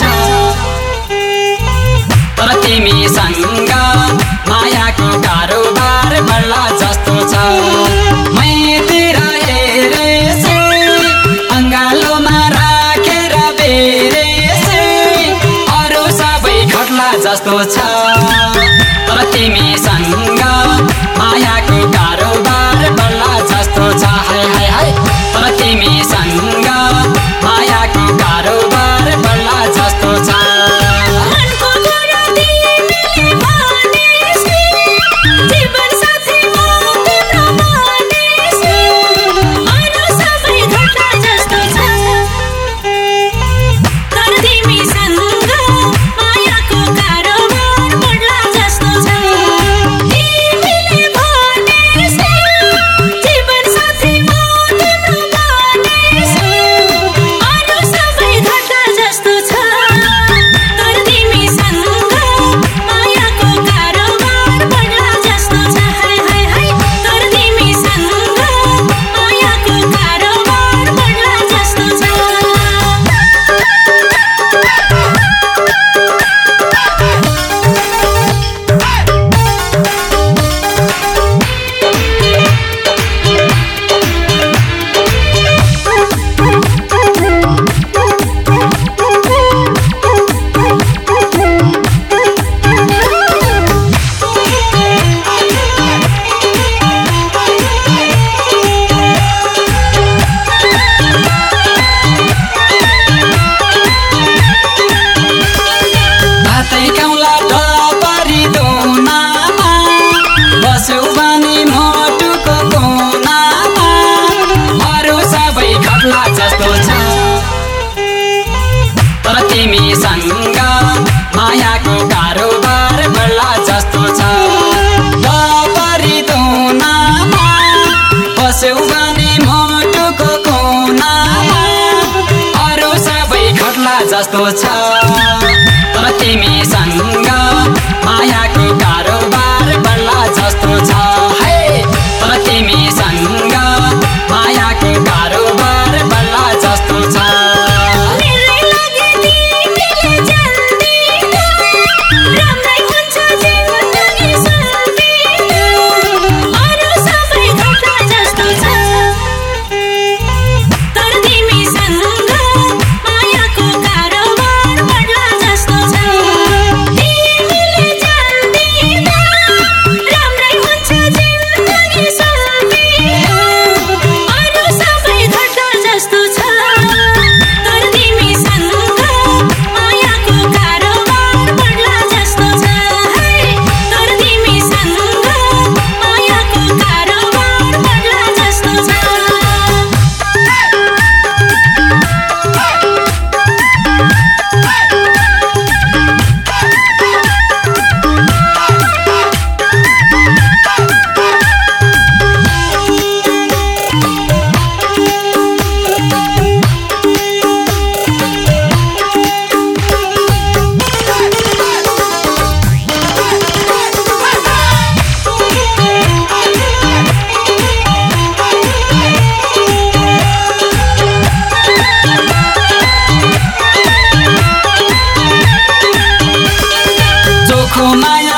छौ तर तिमीसँग मायाको कारोबार बल्ला जस्तो छ। मैतिर हेरे अङ्गालोमा राखेर बेरे अरू सबै खट्ला जस्तो छ। तर तिमी सँग मायाको कारोबार बल्ला जस्तो छ। पस्यौ भने मोटुको कोनामा। अरू सबै खट्ला जस्तो छ।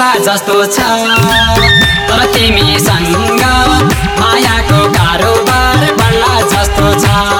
जस्तो छ। तर तिमीसँग मायाको कारोबार बल्ला जस्तो छ।